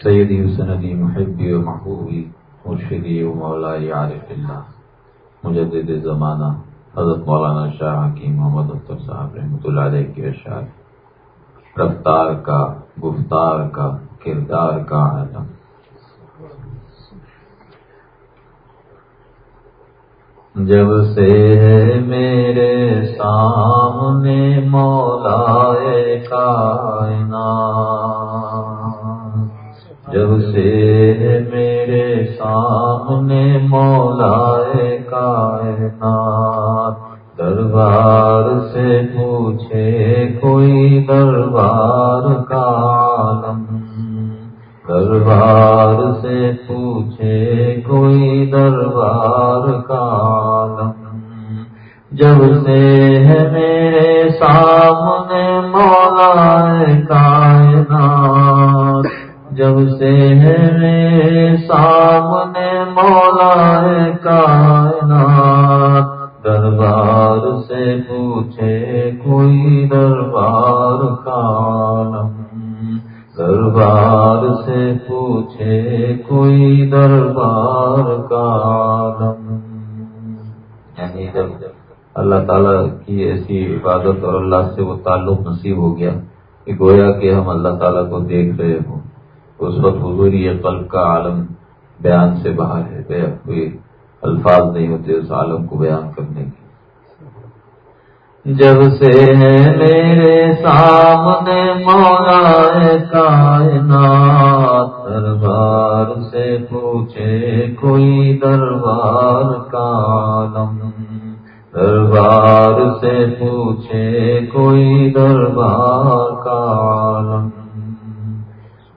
سیدی سندی محبی و محبوبی، مرشدی و مولائی عارف اللہ، مجدد زمانہ، حضرت مولانا شاہ حکیم محمد اختر صاحب رحمۃ اللہ علیہ کی اشعار رفتار کا، گفتار کا، کردار کا عالم جب سے میرے سامنے مولا کائنا جب سے میرے سامنے مولا کائنات دربار سے پوچھے کوئی دربار کا اللہ سے وہ تعلق نصیب ہو گیا کہ گویا کہ ہم اللہ تعالیٰ کو دیکھ رہے ہوں۔ اس وقت حضوری یہ قلب کا عالم بیان سے باہر ہے۔ کوئی الفاظ نہیں ہوتے اس عالم کو بیان کرنے کے۔ جب سے ہے میرے سامنے مولا کائنات، دربار سے پوچھے کوئی دربار کالم دربار سے پوچھے کوئی دربار کالم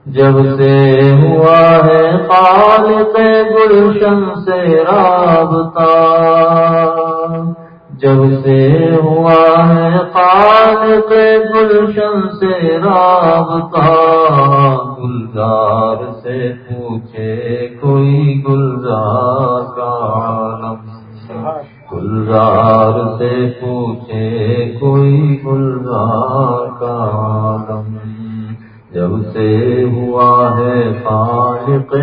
جب سے ہوا ہے خالق گلشن سے رابطہ، جب سے ہوا ہے خالق گلشن سے رابطہ، گلزار سے پوچھے کوئی گلزار کا گلزار سے پوچھے کوئی گلزار کا جب سے ہوا ہے خالق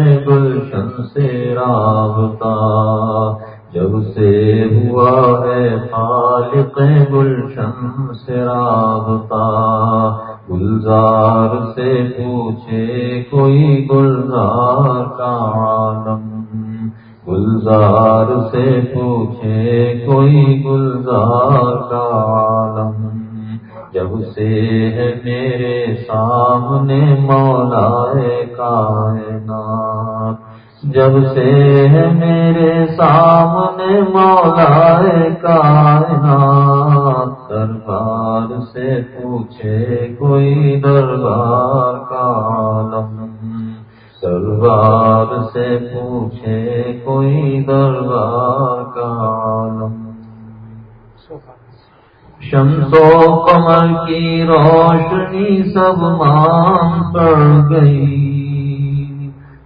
جب سے ہے میرے سامنے مولا کائنات، دربار سے پوچھے کوئی دربار کا عالم۔ دربار سے پوچھے کوئی دربار کا عالم۔ شمس و کمر کی روشنی سب مان پڑ گئی۔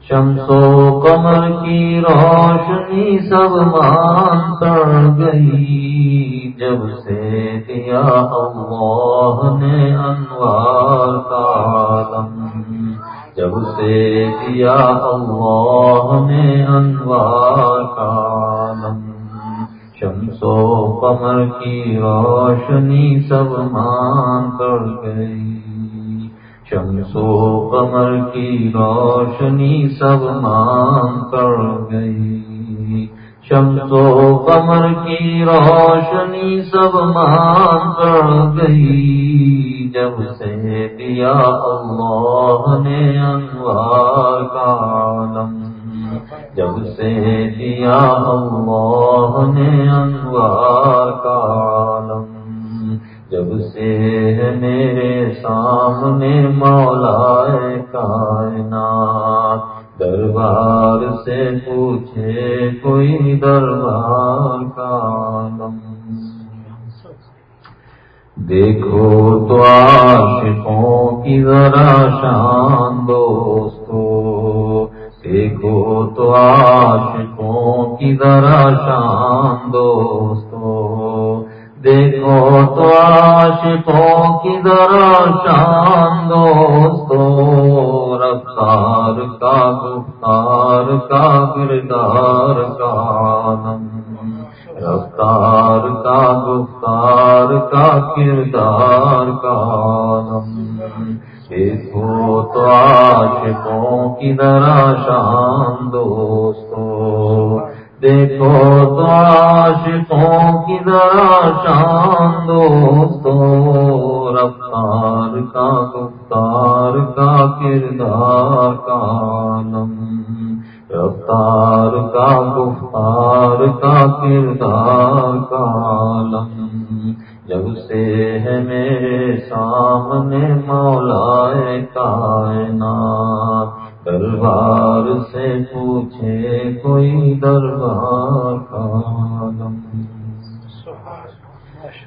شمس و کمر کی روشنی سب مان کر گئی، جب سے دیا اللہ نے انوار کا عالم۔ جب سے دیا اللہ نے انوار کا عالم۔ شمس و کمر کی روشنی سب مان کر گئی۔ شمس و قمر کی روشنی سب مان کر گئی۔ شمس و قمر کی روشنی سب مان کر گئی۔ جب سے دیا اللہ نے انوار کا عالم، جب سے دیا اللہ نے انوار کا عالم۔ جب سے میرے سامنے مولا کائنات، دربار سے پوچھے کوئی دربار کا دیکھو تو عاشقوں کی ذرا شان دوستو، دیکھو تو عاشقوں کی ذرا شان دوستو۔ دیکھو تو عاشقوں کی ذرا شان دوستو، رفتار کا، گفتار کا، کردار کا رفتار کا، گفتار کا، کردار کا دیکھو تو عاشقوں کی ذرا شان سامنے مولا کائنات دربار سے پوچھے کوئی دربار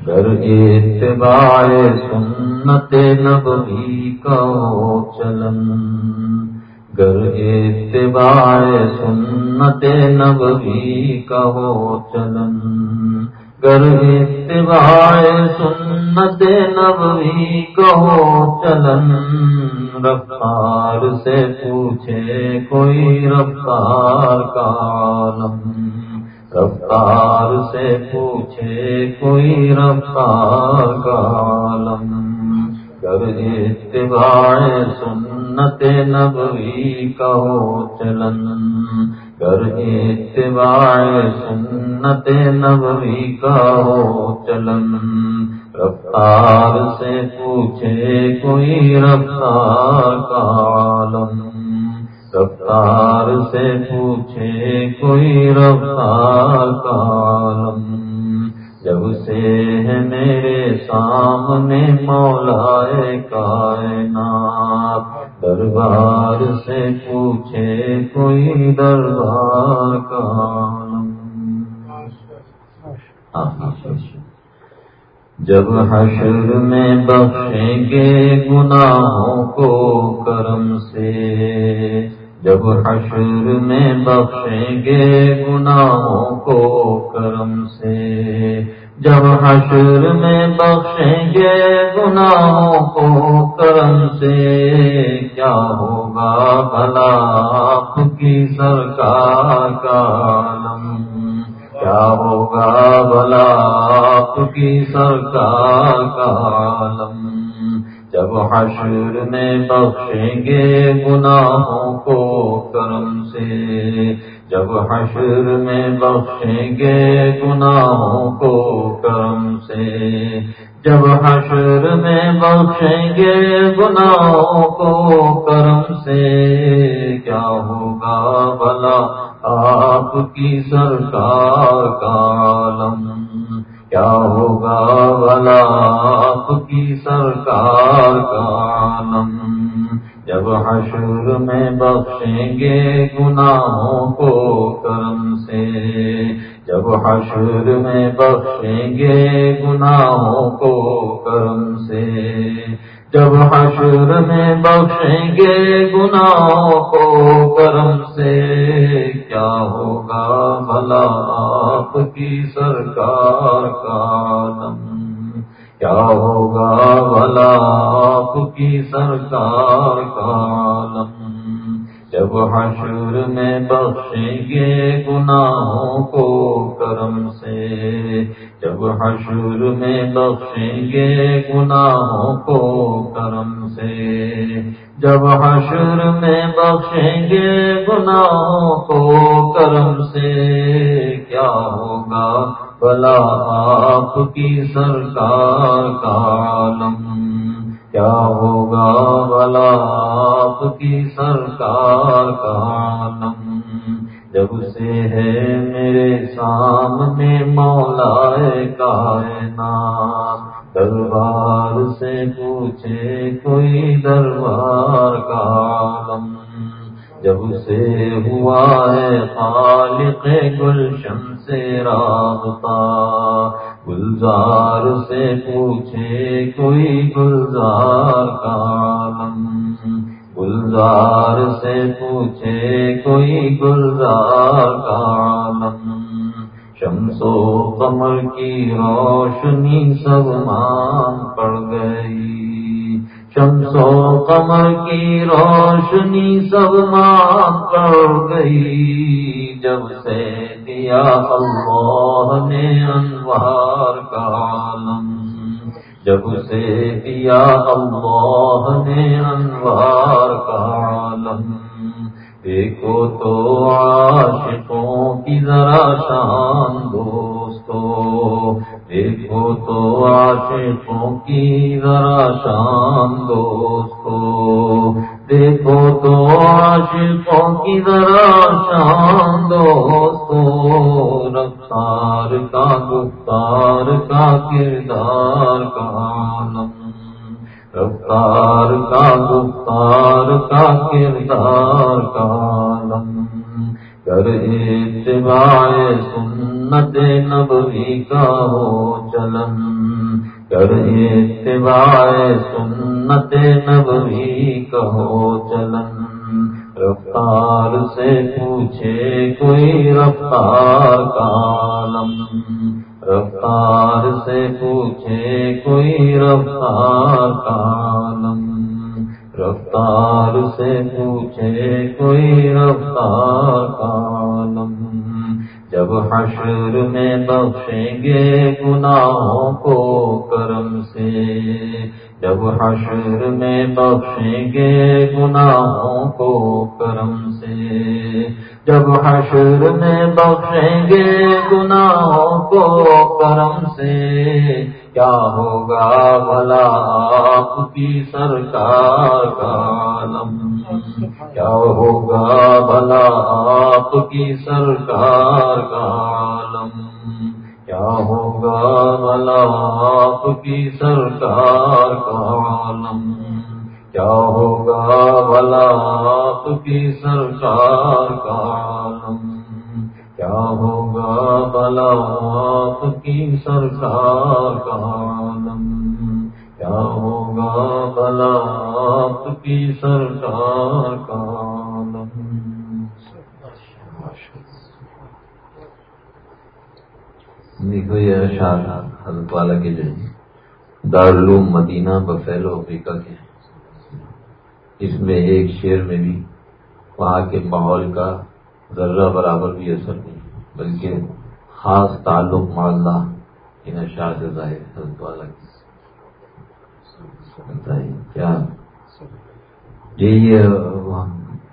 گر اتباع سنت نبوی کا ہو چلن گر اتباع سنت نبوی کا ہو چلن گر اتباع سنت نبوی، کہو چلن رفتار سے پوچھے کوئی رفتار کالم رفتار سے پوچھے کوئی رفتار کالم گر اتباع سنت نبوی، کہو چلن کر اتباع سنت نبوی کا ہو چلن۔ رفتار سے پوچھے کوئی رفتار کا عالم۔ رفتار سے پوچھے کوئی رفتار کا عالم۔ جب سے ہے میرے سامنے مولا کائنات۔ دربار سے پوچھے کوئی دربار کا جب حشر میں بخشیں گے گناہوں کو کرم سے، جب حشر میں بخشیں گے گناہوں کو کرم سے جب حشر میں بخشیں گے گناہوں کو کرم سے، کیا ہوگا بھلا آپ کی سرکار کا عالم؟ کیا ہوگا بھلا آپ کی سرکار کا عالم؟ جب حشر میں بخشیں گے گناہوں کو کرم سے جب حشر میں بخشیں گے گناہوں کو کرم سے، جب حشر میں بخشیں گے گناہوں کو کرم سے، کیا ہوگا بلا آپ کی سرکار کا عالم؟ کیا ہوگا بلا آپ کی سرکار کا عالم؟ جب حشر میں بخشیں گے گناہوں کو کرم سے۔ جب حشر میں بخشیں گے گناہوں کو کرم سے۔ جب حشر میں بخشیں گے گناہوں کو کرم سے۔ کیا ہوگا بھلا آپ کی سرکار کا عالم کیا ہوگا بھلا آپ کی سرکار کا عالم جب حشر میں بخشیں گے گناہوں کو کرم سے، جب حشر میں بخشیں گے گناہوں کو کرم سے، جب حشر میں بخشیں گے گناہوں کو کرم سے، کیا ہوگا بلا آپ کی سرکار کا عالم۔ کیا ہوگا بلا آپ کی سرکار کا عالم؟ جب سے ہے میرے سامنے مولا کائنات، دربار سے پوچھے کوئی دربار کا عالم۔ جب سے ہوا ہے خالق گلشن سے رابطہ۔ گلزار سے پوچھے کوئی گلزار کا عالم گلزار سے پوچھے کوئی گلزار کا عالم شمس و قمر کی روشنی سب مان پڑ گئی۔ شمس و قمر کی روشنی سب ماں کر گئی۔ جب سے دیا اللہ نے انوار کا عالم جب سے دیا اللہ نے انوار کا عالم دیکھو تو عاشقوں کی ذرا شان دوستو. دیکھو تو عاشقوں کی ذرا شان دوستو. دیکھو تو عاشقوں کی ذرا شان دوستو، رفتار کا گفتار کا کردار کا عالم رفتار کا گفتار کا کردار کا عالم کر اتباع سنت نبوی کا ہو چلن کر اتباع سنت نبوی کا ہو چلن۔ رفتار سے پوچھے کوئی رفتار کا عالم رفتار سے پوچھے کوئی رفتار کا عالم رفتار سے پوچھے کوئی رفتار عالم جب حشر میں بخشیں گے گناہوں کو کرم سے۔ جب حشر میں بخشیں گے گناہوں کو کرم سے، جب حشر میں بخشیں گے گناہوں کو کرم سے، کیا ہوگا بھلا آپ کی سرکار کا عالم کیا ہوگا بھلا آپ کی سرکار کا عالم کیا ہوگا بھلا آپ کی سرکار کا عالم۔ کیا ہوگا بھلا آپ کی سرکار کا عالم۔ کیا ہوگا بلا آپ کی سرکار کا عالم۔ کیا ہوگا بلا آپ کی سرکار کا عالم دیکھو یہ اشار حضرت والا کے جو ہے دارالعلوم مدینہ بفیل افریقہ کے ہیں۔ اس میں ایک شعر میں بھی وہاں کے ماحول کا ذرہ برابر بھی اثر نہیں، بلکہ خاص تعلق معلّہ ان اشار سے ظاہر حضرت والا کی۔ کیا؟ یہ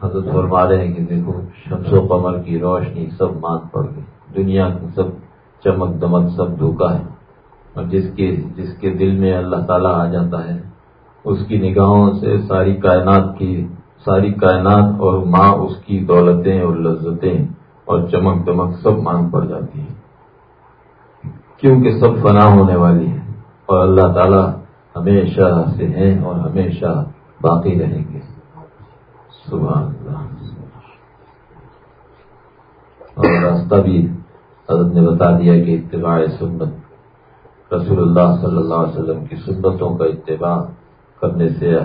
حضرت فرما رہے ہیں کہ دیکھو، شمس و قمر کی روشنی سب مان پڑ گئی، دنیا کی سب چمک دمک سب دھوکا ہے اور جس کے جس کے دل میں اللہ تعالیٰ آ جاتا ہے، اس کی نگاہوں سے ساری کائنات کی، ساری کائنات اور ماں اس کی دولتیں اور لذتیں اور چمک دمک سب مانگ پڑ جاتی ہیں۔ کیونکہ سب فنا ہونے والی ہے اور اللہ تعالی ہمیشہ سے ہیں اور ہمیشہ باقی رہیں گے۔ اللہ۔ اور راستہ بھی حضرت نے بتا دیا کہ اتباع سنت رسول اللہ صلی اللہ علیہ وسلم کی سنتوں کا اتباع کرنے سے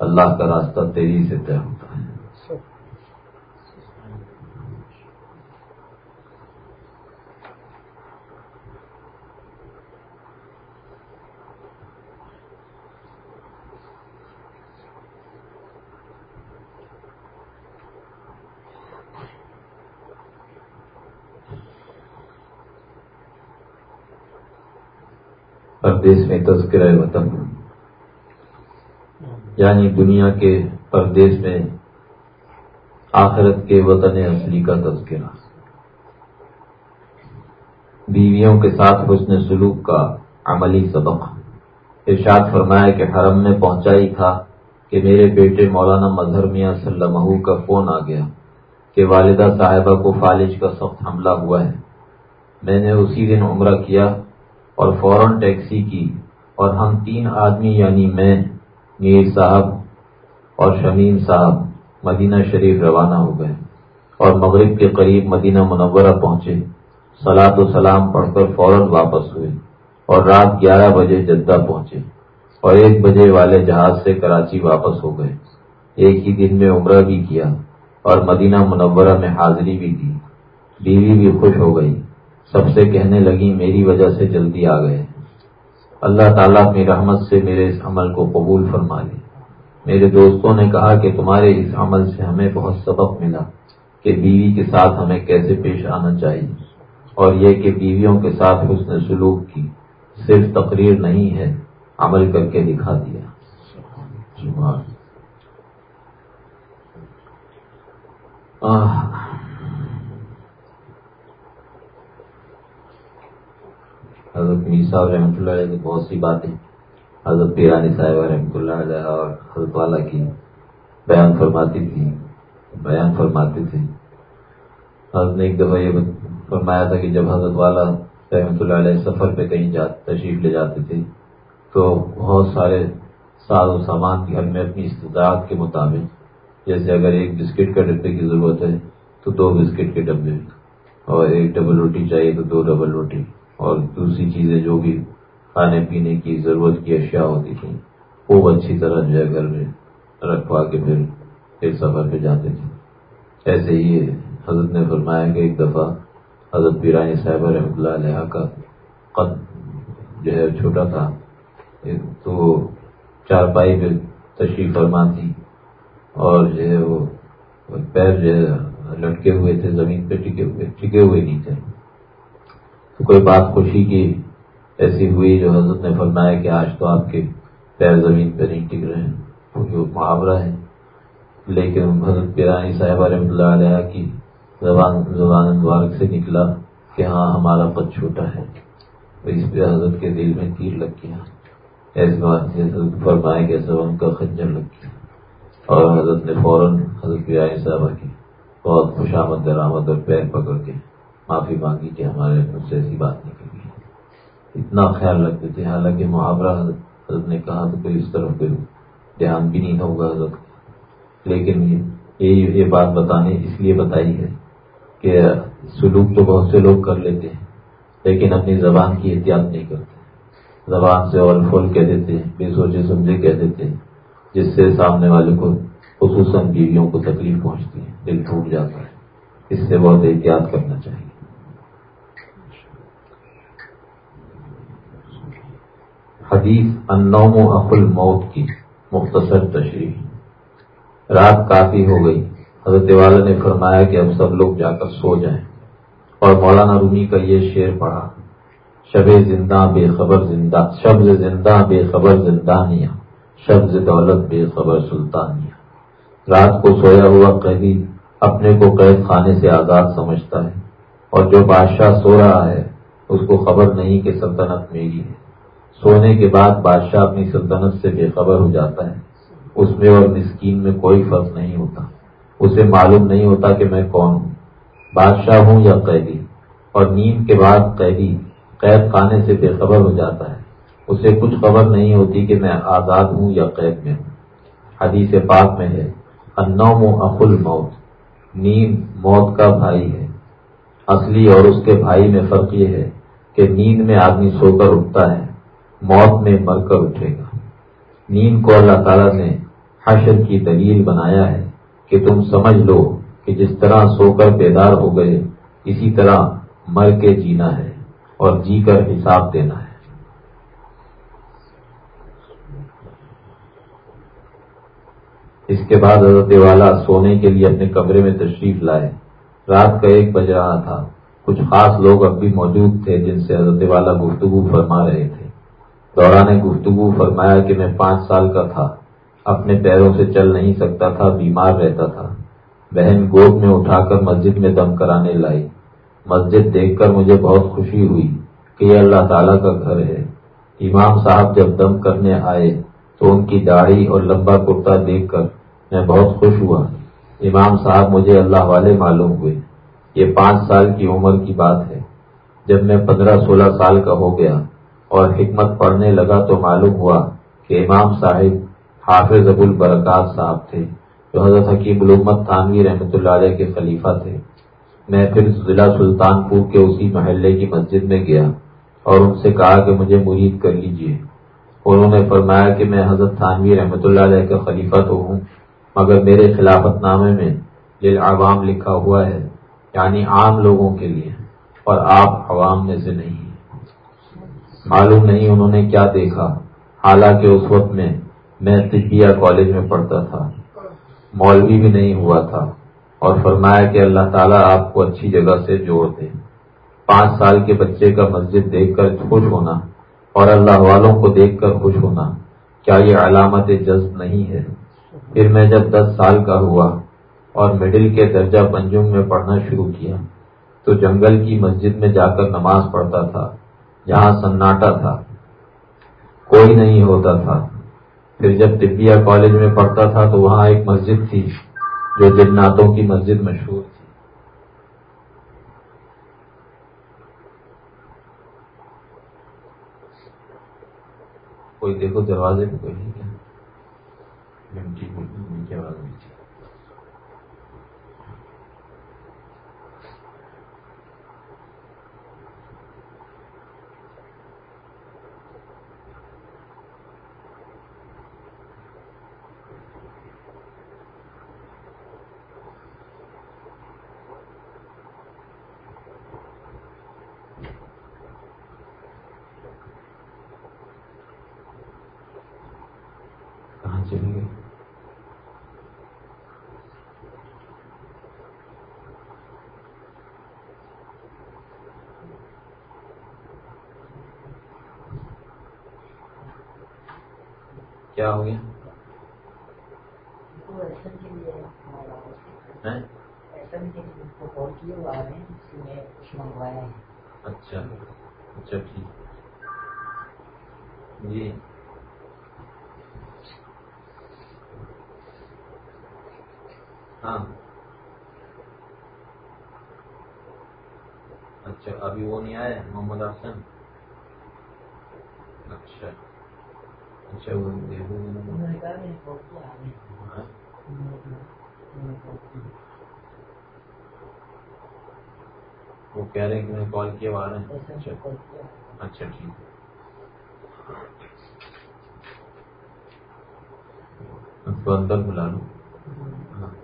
اللہ کا راستہ تیزی سے طے ہوتا ہے پردیش میں تذکرہ وطن۔ یعنی دنیا کے پردیش میں آخرت کے وطن اصلی کا تذکرہ بیویوں کے ساتھ حسن سلوک کا عملی سبق۔ ارشاد فرمایا کہ حرم میں پہنچا ہی تھا کہ میرے بیٹے مولانا مظہر میاں صلی کا فون آ گیا کہ والدہ صاحبہ کو فالج کا سخت حملہ ہوا ہے۔ میں نے اسی دن عمرہ کیا اور فوراً ٹیکسی کی اور ہم تین آدمی یعنی میں، میر صاحب اور شمیم صاحب مدینہ شریف روانہ ہو گئے اور مغرب کے قریب مدینہ منورہ پہنچے۔ سلاد و سلام پڑھ کر فوراً واپس ہوئے اور رات گیارہ بجے جدہ پہنچے اور ایک بجے والے جہاز سے کراچی واپس ہو گئے۔ ایک ہی دن میں عمرہ بھی کیا اور مدینہ منورہ میں حاضری بھی دی بیوی بھی خوش ہو گئی۔ سب سے کہنے لگی، میری وجہ سے جلدی آ گئے۔ اللہ تعالیٰ اپنی رحمت سے میرے اس عمل کو قبول فرما لی میرے دوستوں نے کہا کہ تمہارے اس عمل سے ہمیں بہت سبق ملا کہ بیوی کے ساتھ ہمیں کیسے پیش آنا چاہیے، اور یہ کہ بیویوں کے ساتھ حسن سلوک کی صرف تقریر نہیں ہے، عمل کر کے دکھا دیا۔ حضرت میسا رحمۃ اللہ علیہ کی بہت سی باتیں، حضرت پیرانی صاحب رحمۃ اللہ علیہ اور حضرت والا کی بیان فرماتی تھی، بیان فرماتی تھی۔ حضرت نے ایک دفعہ یہ فرمایا تھا کہ جب حضرت والا رحمۃ اللہ علیہ سفر پہ کہیں جا، تشریف لے جاتے تھے، تو بہت سارے ساز و سامان گھر میں اپنی استطاعت کے مطابق، جیسے اگر ایک بسکٹ کا ڈبے کی ضرورت ہے، تو دو بسکٹ کے ڈبے اور ایک ڈبل روٹی چاہیے تو دو ڈبل روٹی۔ اور دوسری چیزیں جو بھی کھانے پینے کی ضرورت کی اشیاء ہوتی تھی خوب اچھی طرح جو ہے گھر میں رکھوا کے پھر ایک سفر پہ جاتے تھے۔ ایسے ہی حضرت نے فرمایا کہ ایک دفعہ حضرت پیرانی صاحب رحمۃ اللہ علیہ کا قد جو ہے چھوٹا تھا، تو چار پائی پہ تشریف فرما تھی اور جو ہے وہ پیر جو ہے لٹکے ہوئے تھے، زمین پہ ٹکے ہوئے ٹکے ہوئے نہیں تھے کوئی بات خوشی کی ایسی ہوئی جو حضرت نے فرمایا کہ آج تو آپ کے پیر زمین پہ نہیں ٹک رہے ہیں محاورہ ہے۔ لیکن حضرت پیرانی صاحبہ رحمۃ اللہ علیہ کی زبان زبان مبارک سے نکلا کہ ہاں ہمارا پد چھوٹا ہے۔ اس پہ حضرت کے دل میں تیر لگ گیا ایسی بات سے حضرت فرمایا کہ ان کا خنجر لگ گیا۔ اور حضرت نے فوراً حضرت پیرانی صاحبہ کی بہت خوش آمد، درآمد اور پیر پکڑ کے معافی مانگی کہ ہمارے مجھ سے ایسی بات نہیں اتنا خیال رکھتے تھے، حالانکہ محاورہ حضرت نے کہا تو کوئی اس طرح کوئی دھیان بھی نہیں ہوگا حضرت لیکن یہ بات بتانے اس لیے بتائی ہے کہ سلوک تو بہت سے لوگ کر لیتے ہیں، لیکن اپنی زبان کی احتیاط نہیں کرتے۔ زبان سے اور پھول کہہ دیتے ہیں بے سوچے سمجھے کہہ دیتے ہیں، جس سے سامنے والے کو خصوصاً بیویوں کو تکلیف پہنچتی ہے، دل ٹوٹ جاتا ہے۔ اس سے بہت احتیاط کرنا چاہیے۔ حدیث انوم و اخل موت کی مختصر تشریح۔ رات کافی ہو گئی۔ حضرت والا نے فرمایا کہ اب سب لوگ جا کر سو جائیں۔ اور مولانا رومی کا یہ شعر پڑھا، شب زندہ بے خبر زندہ شبز زندہ بے خبر زندانیہ شبز دولت بے خبر سلطانیہ رات کو سویا ہوا قیدی اپنے کو قید خانے سے آزاد سمجھتا ہے۔ اور جو بادشاہ سو رہا ہے، اس کو خبر نہیں کہ سلطنت میری ہے۔ سونے کے بعد بادشاہ اپنی سلطنت سے بے خبر ہو جاتا ہے۔ اس میں اور مسکین میں کوئی فرق نہیں ہوتا۔ اسے معلوم نہیں ہوتا کہ میں کون ہوں۔ بادشاہ ہوں یا قیدی۔ اور نیند کے بعد قیدی قید خانے سے بے خبر ہو جاتا ہے۔ اسے کچھ خبر نہیں ہوتی کہ میں آزاد ہوں یا قید میں ہوں۔ حدیث پاک میں ہے انوم و اخل موت نیند موت کا بھائی ہے۔ اصلی اور اس کے بھائی میں فرق یہ ہے کہ نیند میں آدمی سو کر اٹھتا ہے۔ موت میں مر کر اٹھے گا۔ نیند کو اللہ تعالیٰ نے حشر کی دلیل بنایا ہے کہ تم سمجھ لو کہ جس طرح سو کر بیدار ہو گئے، اسی طرح مر کے جینا ہے اور جی کر حساب دینا ہے۔ اس کے بعد حضرت والا سونے کے لیے اپنے کمرے میں تشریف لائے۔ رات کا ایک بج رہا تھا۔ کچھ خاص لوگ اب بھی موجود تھے جن سے حضرت والا گفتگو فرما رہے تھے۔ دوران گفتگو فرمایا کہ میں پانچ سال کا تھا۔ اپنے پیروں سے چل نہیں سکتا تھا، بیمار رہتا تھا۔ بہن گود میں اٹھا کر مسجد میں دم کرانے لائی۔ مسجد دیکھ کر مجھے بہت خوشی ہوئی کہ یہ اللہ تعالیٰ کا گھر ہے۔ امام صاحب جب دم کرنے آئے تو ان کی داڑھی اور لمبا کرتا دیکھ کر میں بہت خوش ہوا۔ امام صاحب مجھے اللہ والے معلوم ہوئے۔ یہ پانچ سال کی عمر کی بات ہے۔ جب میں پندرہ سولہ سال کا ہو گیا اور حکمت پڑھنے لگا تو معلوم ہوا کہ امام صاحب حافظ ابو البرکات صاحب تھے، جو حضرت حکیم الامت تھانوی رحمۃ اللہ علیہ کے خلیفہ تھے۔ میں پھر ضلع سلطان پور کے اسی محلے کی مسجد میں گیا اور ان سے کہا کہ مجھے مرید کر لیجیے۔ انہوں نے فرمایا کہ میں حضرت تھانوی رحمۃ اللہ علیہ کا خلیفہ تو ہوں، مگر میرے خلافت نامے میں عوام لکھا ہوا ہے یعنی عام لوگوں کے لیے، اور آپ عوام میں سے نہیں۔ ہیں معلوم نہیں انہوں نے کیا دیکھا، حالانکہ اس وقت میں میں طبیہ کالج میں پڑھتا تھا۔ مولوی بھی نہیں ہوا تھا۔ اور فرمایا کہ اللہ تعالیٰ آپ کو اچھی جگہ سے جوڑ دے۔ پانچ سال کے بچے کا مسجد دیکھ کر خوش ہونا اور اللہ والوں کو دیکھ کر خوش ہونا، کیا یہ علامت جذب نہیں ہے؟ پھر میں جب دس سال کا ہوا اور مڈل کے درجہ پنجم میں پڑھنا شروع کیا، تو جنگل کی مسجد میں جا کر نماز پڑھتا تھا۔ جہاں سناٹا تھا، کوئی نہیں ہوتا تھا۔ پھر جب طبیہ کالج میں پڑھتا تھا تو وہاں ایک مسجد تھی جو جناتوں کی مسجد مشہور تھی۔ کوئی دیکھو، دروازے پہ کوئی نہیں کیا ہو گیا؟ اچھا اچھا ٹھیک۔ جی۔ ہاں۔ اچھا ابھی وہ نہیں آئے محمد حسن؟ اچھا۔ وہ کہہ رہے ہیں کہ میں کال کیا آ رہے ہیں۔ اچھا۔ اچھا ٹھیک۔ تو اندر بلا لو۔ ہاں۔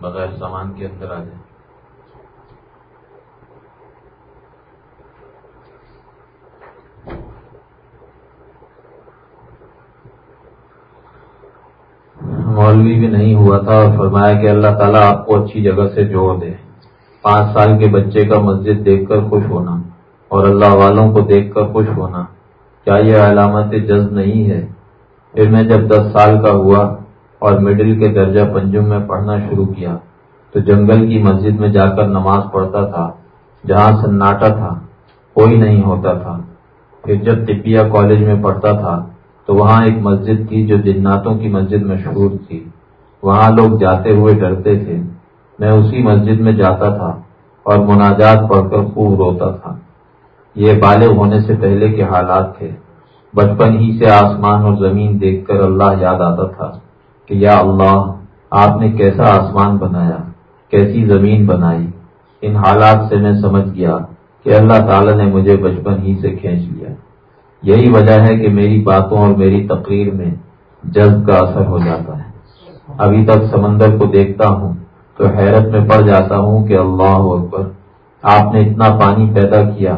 بغیر سامان کے اندر آ جائیں۔ مولوی بھی نہیں ہوا تھا اور فرمایا کہ اللہ تعالیٰ آپ کو اچھی جگہ سے جوڑ دے۔ پانچ سال کے بچے کا مسجد دیکھ کر خوش ہونا اور اللہ والوں کو دیکھ کر خوش ہونا، کیا یہ علامت جذب نہیں ہے؟ پھر میں جب دس سال کا ہوا اور مڈل کے درجہ پنجم میں پڑھنا شروع کیا، تو جنگل کی مسجد میں جا کر نماز پڑھتا تھا، جہاں سناٹا تھا، کوئی نہیں ہوتا تھا۔ پھر جب طبیہ کالج میں پڑھتا تھا، تو وہاں ایک مسجد تھی جو جناتوں کی مسجد مشہور تھی۔ وہاں لوگ جاتے ہوئے ڈرتے تھے۔ میں اسی مسجد میں جاتا تھا اور مناجات پڑھ کر خوب روتا تھا۔ یہ بالغ ہونے سے پہلے کے حالات تھے۔ بچپن ہی سے آسمان اور زمین دیکھ کر اللہ یاد آتا تھا کہ یا اللہ، آپ نے کیسا آسمان بنایا، کیسی زمین بنائی۔ ان حالات سے میں سمجھ گیا کہ اللہ تعالی نے مجھے بچپن ہی سے کھینچ لیا۔ یہی وجہ ہے کہ میری باتوں اور میری تقریر میں جذب کا اثر ہو جاتا ہے۔ ابھی تک سمندر کو دیکھتا ہوں تو حیرت میں پڑ جاتا ہوں کہ اللہ اکبر، آپ نے اتنا پانی پیدا کیا۔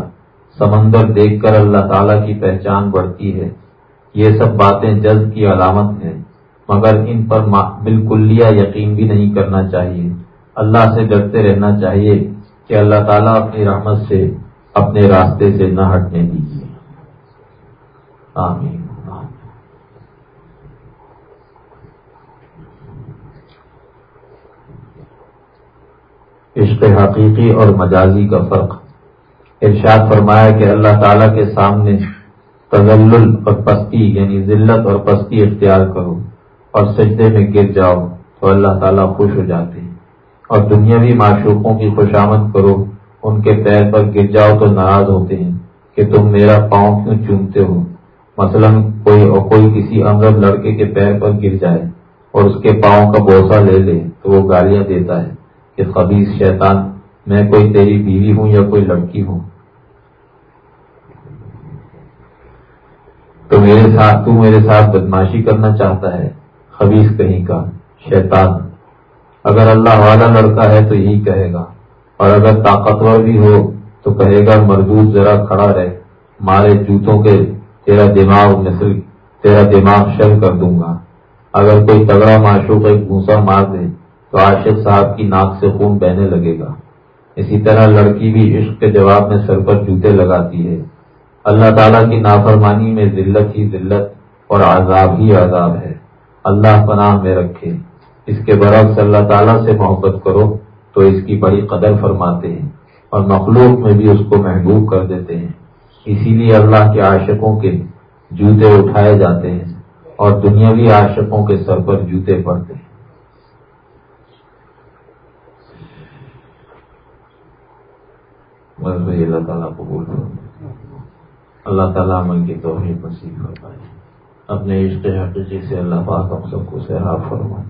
سمندر دیکھ کر اللہ تعالیٰ کی پہچان بڑھتی ہے۔ یہ سب باتیں جذب کی علامت ہیں، مگر ان پر بالکل یقین بھی نہیں کرنا چاہیے۔ اللہ سے ڈرتے رہنا چاہیے کہ اللہ تعالیٰ اپنی رحمت سے، اپنے راستے سے نہ ہٹنے دیجیے۔ آمین۔ عشق حقیقی اور مجازی کا فرق۔ ارشاد فرمایا کہ اللہ تعالی کے سامنے تزل اور پستی یعنی ذلت اور پستی اختیار کرو اور سجدے میں گر جاؤ تو اللہ تعالیٰ خوش ہو جاتے ہیں۔ اور دنیاوی معشوقوں کی خوشامد کرو، ان کے پیر پر گر جاؤ تو ناراض ہوتے ہیں کہ تم میرا پاؤں کیوں چومتے ہو؟ مثلا کوئی اور کوئی کسی امرد لڑکے کے پیر پر گر جائے اور اس کے پاؤں کا بوسا لے لے تو وہ گالیاں دیتا ہے۔ کہ خبیص شیطان، میں کوئی تیری بیوی ہوں یا کوئی لڑکی ہوں؟ تو میرے ساتھ، تو میرے ساتھ بدماشی کرنا چاہتا ہے خبیص کہیں کا، شیطان۔ اگر اللہ والا لڑکا ہے تو یہی کہے گا۔ اور اگر طاقتور بھی ہو تو کہے گا، مردود ذرا کھڑا رہے مارے جوتوں کے تیرا دماغ نسل، تیرا دماغ شل کر دوں گا۔ اگر کوئی تگڑا معشوق ایک گھوسا مار دے تو عاشق صاحب کی ناک سے خون بہنے لگے گا۔ اسی طرح لڑکی بھی عشق کے جواب میں سر پر جوتے لگاتی ہے۔ اللہ تعالیٰ کی نافرمانی میں ذلت ہی ذلت اور عذاب ہی عذاب ہے۔ اللہ پناہ میں رکھے۔ اس کے برعکس اللہ تعالیٰ سے محبت کرو تو اس کی بڑی قدر فرماتے ہیں اور مخلوق میں بھی اس کو محبوب کر دیتے ہیں۔ اسی لیے اللہ کے عاشقوں کے جوتے اٹھائے جاتے ہیں اور دنیاوی عاشقوں کے سر پر جوتے پڑتے ہیں۔ بس بھائی اللہ تعالیٰ کو بول اللہ تعالیٰ عمل کی توحید نصیب فرمائے اپنے عشق حقیقی سے اللہ پاک ہم سب کو سیراب فرمائے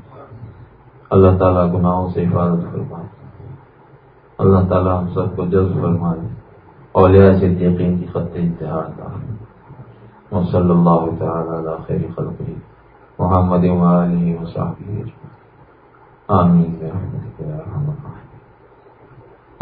اللہ تعالیٰ گناہوں سے حفاظت فرمائے اللہ تعالیٰ ہم سب کو جذب فرمائے اولیاء سے یقین کی خط انتہار کا صلی اللہ تعالیٰ علی خیر خلقی محمد آمین